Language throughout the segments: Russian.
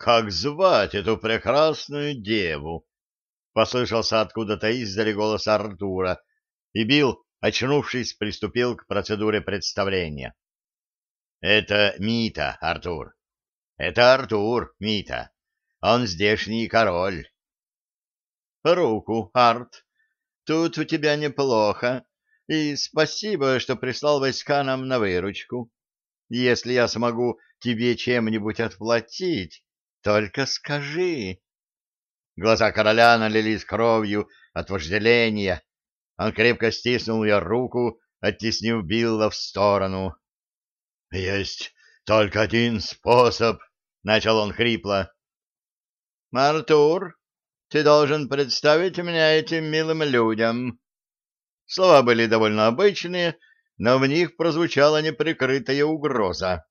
как звать эту прекрасную деву? — послышался откуда-то издали голос Артура, и Билл, очнувшись, приступил к процедуре представления. — Это Мита, Артур. Это Артур, Мита. Он здешний король. — Руку, Арт. Тут у тебя неплохо. И спасибо, что прислал войска нам на выручку. Если я смогу тебе чем-нибудь отплатить, только скажи. Глаза короля налились кровью от вожделения. Он крепко стиснул ее руку, оттеснив Билла в сторону. — Есть только один способ, — начал он хрипло. — Артур, ты должен представить меня этим милым людям. Слова были довольно обычные, но в них прозвучала неприкрытая угроза.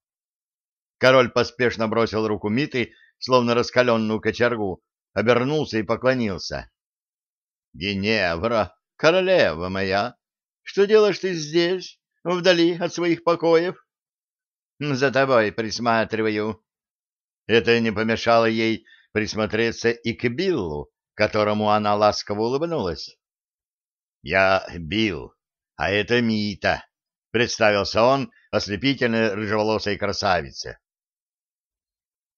Король поспешно бросил руку Миты, словно раскаленную кочергу, обернулся и поклонился. — Геневра, королева моя, что делаешь ты здесь, вдали от своих покоев? — За тобой присматриваю. Это не помешало ей присмотреться и к Биллу, которому она ласково улыбнулась. — Я Билл, а это Мита, — представился он ослепительной рыжеволосой красавице. —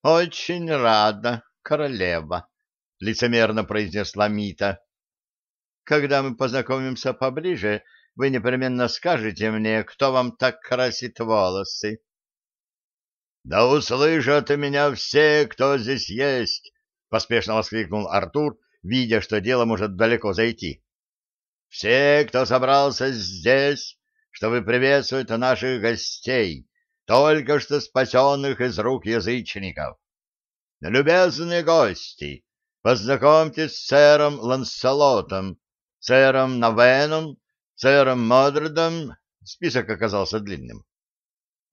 Очень рада, королева, — лицемерно произнесла Мита. — Когда мы познакомимся поближе, вы непременно скажете мне, кто вам так красит волосы. — Да услышат меня все, кто здесь есть! — поспешно воскликнул Артур, видя, что дело может далеко зайти. — Все, кто собрался здесь, чтобы приветствовать наших гостей, только что спасенных из рук язычников. Любезные гости, познакомьтесь с сэром Ланселотом, сэром Навеном, сэром Модридом. Список оказался длинным.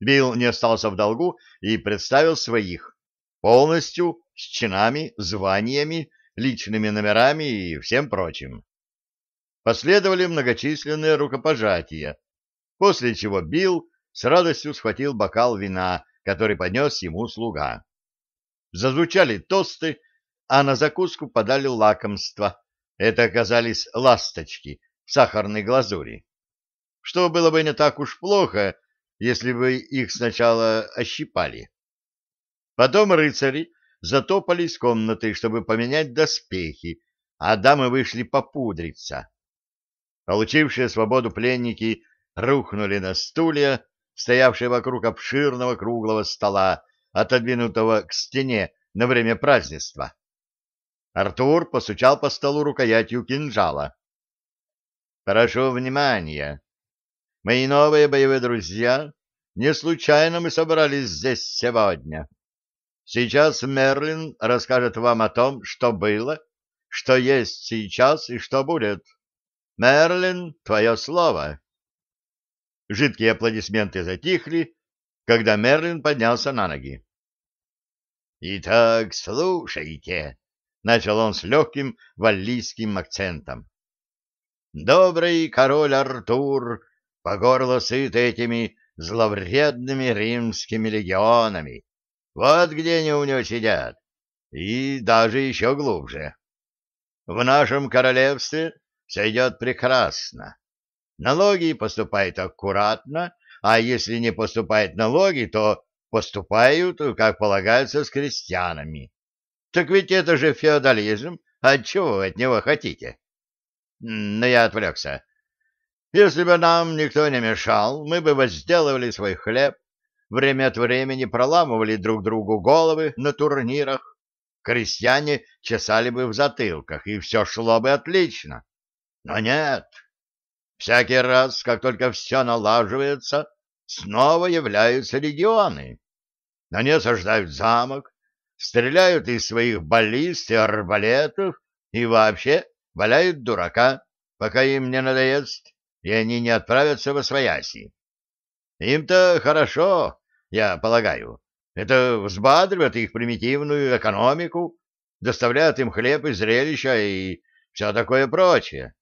Билл не остался в долгу и представил своих, полностью с чинами, званиями, личными номерами и всем прочим. Последовали многочисленные рукопожатия, после чего Билл с радостью схватил бокал вина, который поднес ему слуга. Зазвучали тосты, а на закуску подали лакомства. Это оказались ласточки в сахарной глазури. Что было бы не так уж плохо, если бы их сначала ощипали. Потом рыцари затопали из комнаты, чтобы поменять доспехи, а дамы вышли попудриться. Получившие свободу пленники рухнули на стулья, стоявшие вокруг обширного круглого стола, отодвинутого к стене на время празднества. Артур постучал по столу рукоятью кинжала. «Прошу внимания. Мои новые боевые друзья, не случайно мы собрались здесь сегодня. Сейчас Мерлин расскажет вам о том, что было, что есть сейчас и что будет. Мерлин, твое слово». Жидкие аплодисменты затихли, когда Мерлин поднялся на ноги. «Итак, слушайте», — начал он с легким валлийским акцентом. «Добрый король Артур по горло сыт этими зловредными римскими легионами. Вот где они у него сидят, и даже еще глубже. В нашем королевстве все идет прекрасно. Налоги поступают аккуратно, а если не поступают налоги, то поступают, как полагается, с крестьянами. Так ведь это же феодализм, а чего вы от него хотите? Но я отвлекся. Если бы нам никто не мешал, мы бы возделывали свой хлеб, время от времени проламывали друг другу головы на турнирах, крестьяне чесали бы в затылках, и все шло бы отлично. Но нет. Всякий раз, как только все налаживается, снова являются легионы. Они осаждают замок, стреляют из своих баллист и арбалетов и вообще валяют дурака, пока им не надоест, и они не отправятся во свояси. Им-то хорошо, я полагаю. Это взбадривает их примитивную экономику, доставляет им хлеб и зрелища и все такое прочее.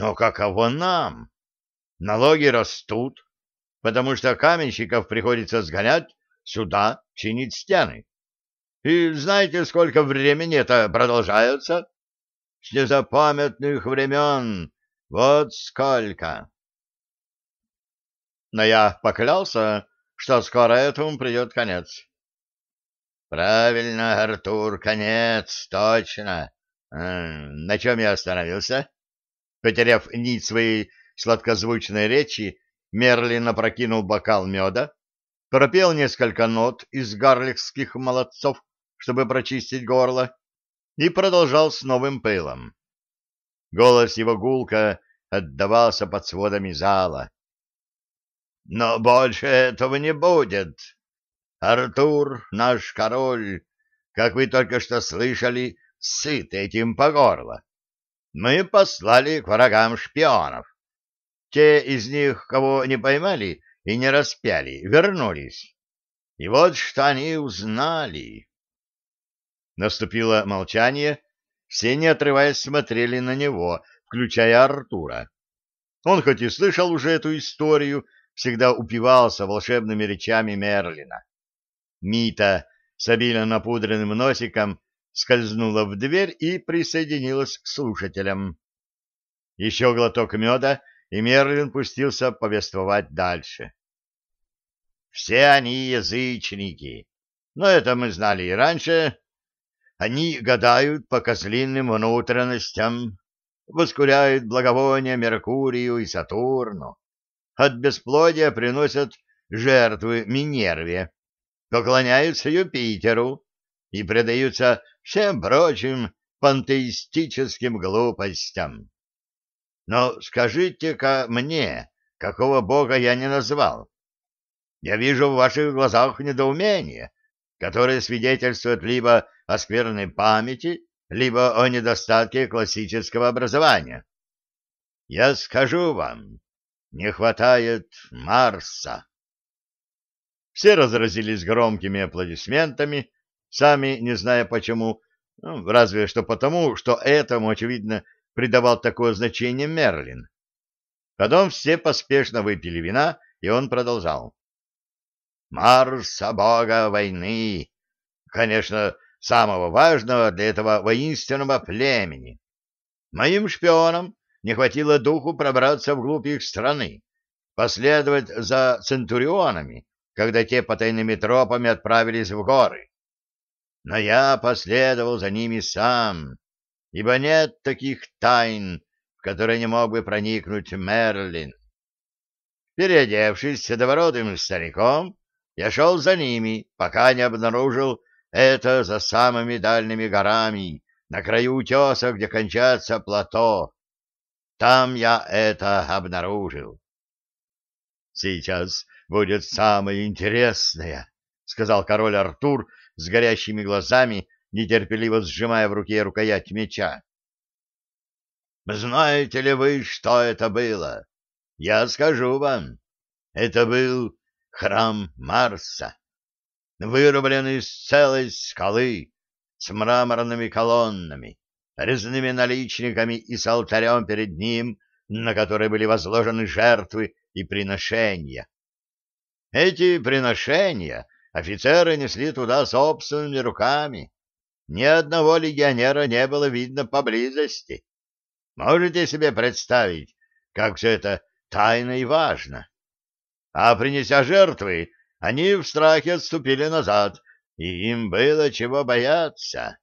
Но каково нам? Налоги растут, потому что каменщиков приходится сгонять сюда чинить стены. И знаете, сколько времени это продолжается? С незапамятных времен. Вот сколько. Но я поклялся, что скоро этому придет конец. Правильно, Артур, конец, точно. На чем я остановился? Потеряв нить своей сладкозвучной речи, Мерлин опрокинул бокал меда, пропел несколько нот из гарликских молодцов, чтобы прочистить горло, и продолжал с новым пылом. Голос его гулко отдавался под сводами зала. «Но больше этого не будет. Артур, наш король, как вы только что слышали, сыт этим по горло. Мы послали к врагам шпионов. Те из них, кого не поймали и не распяли, вернулись. И вот что они узнали. Наступило молчание, все, не отрываясь, смотрели на него, включая Артура. Он хоть и слышал уже эту историю, всегда упивался волшебными речами Мерлина. Мита с обильно напудренным носиком скользнула в дверь и присоединилась к слушателям. Еще глоток меда, и Мерлин пустился повествовать дальше. Все они язычники, но это мы знали и раньше. Они гадают по козлиным внутренностям, воскуряют благовония Меркурию и Сатурну, от бесплодия приносят жертвы Минерве, поклоняются Юпитеру и предаются всем прочим пантеистическим глупостям. Но скажите-ка мне, какого бога я не назвал? Я вижу в ваших глазах недоумение, которое свидетельствует либо о скверной памяти, либо о недостатке классического образования. Я скажу вам, не хватает Марса. Все разразились громкими аплодисментами, сами не зная почему, ну, разве что потому, что этому, очевидно, придавал такое значение Мерлин. Потом все поспешно выпили вина, и он продолжал. Марса бога войны, конечно, самого важного для этого воинственного племени. Моим шпионам не хватило духу пробраться вглубь их страны, последовать за центурионами, когда те потайными тропами отправились в горы. Но я последовал за ними сам, ибо нет таких тайн, в которые не мог бы проникнуть Мерлин. Переодевшись седовородым стариком, я шел за ними, пока не обнаружил это за самыми дальними горами, на краю утеса, где кончается плато. Там я это обнаружил. Сейчас будет самое интересное, — сказал король Артур с горящими глазами, нетерпеливо сжимая в руке рукоять меча. Знаете ли вы, что это было? Я скажу вам. Это был храм Марса, вырубленный из целой скалы, с мраморными колоннами, резными наличниками и с алтарем перед ним, на который были возложены жертвы и приношения. Эти приношения офицеры несли туда собственными руками. Ни одного легионера не было видно поблизости. Можете себе представить, как все это тайно и важно? а, принеся жертвы, они в страхе отступили назад, и им было чего бояться.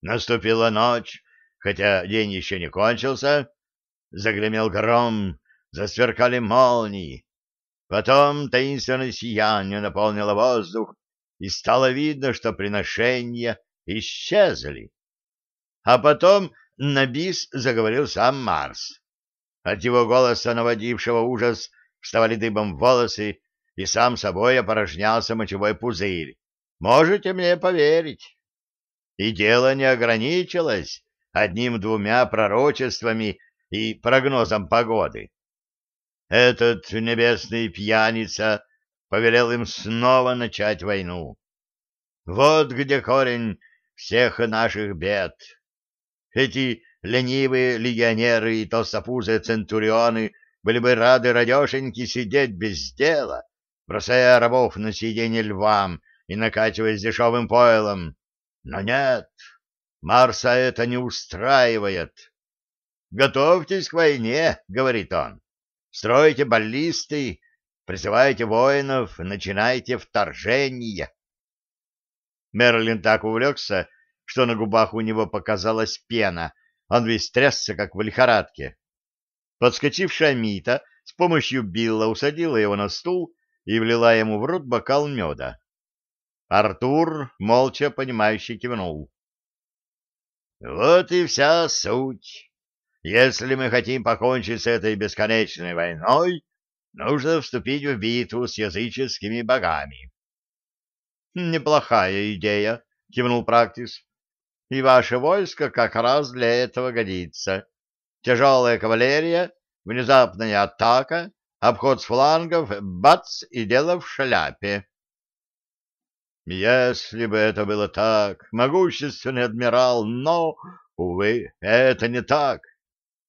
Наступила ночь, хотя день еще не кончился, загремел гром, засверкали молнии. Потом таинственное сияние наполнило воздух, и стало видно, что приношения исчезли. А потом на бис заговорил сам Марс. От его голоса, наводившего ужас, вставали дыбом волосы, и сам собой опорожнялся мочевой пузырь. Можете мне поверить? И дело не ограничилось одним-двумя пророчествами и прогнозом погоды. Этот небесный пьяница повелел им снова начать войну. Вот где корень всех наших бед. Эти ленивые легионеры и толстопузые центурионы были бы рады радешеньки сидеть без дела, бросая рабов на сиденье львам и накачиваясь дешевым пойлом. Но нет, Марса это не устраивает. «Готовьтесь к войне», — говорит он. «Стройте баллисты, призывайте воинов, начинайте вторжение». Мерлин так увлекся, что на губах у него показалась пена, он весь трясся, как в лихорадке. Подскочившая Мита с помощью Билла усадила его на стул и влила ему в рот бокал меда. Артур молча, понимающе кивнул. «Вот и вся суть. Если мы хотим покончить с этой бесконечной войной, нужно вступить в битву с языческими богами». «Неплохая идея», — кивнул Практис. «И ваше войско как раз для этого годится. Тяжелая кавалерия, внезапная атака, обход с флангов, бац, и дело в шляпе». Если бы это было так, могущественный адмирал, но, увы, это не так.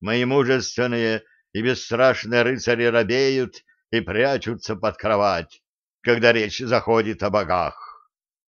Мои мужественные и бесстрашные рыцари робеют и прячутся под кровать, когда речь заходит о богах.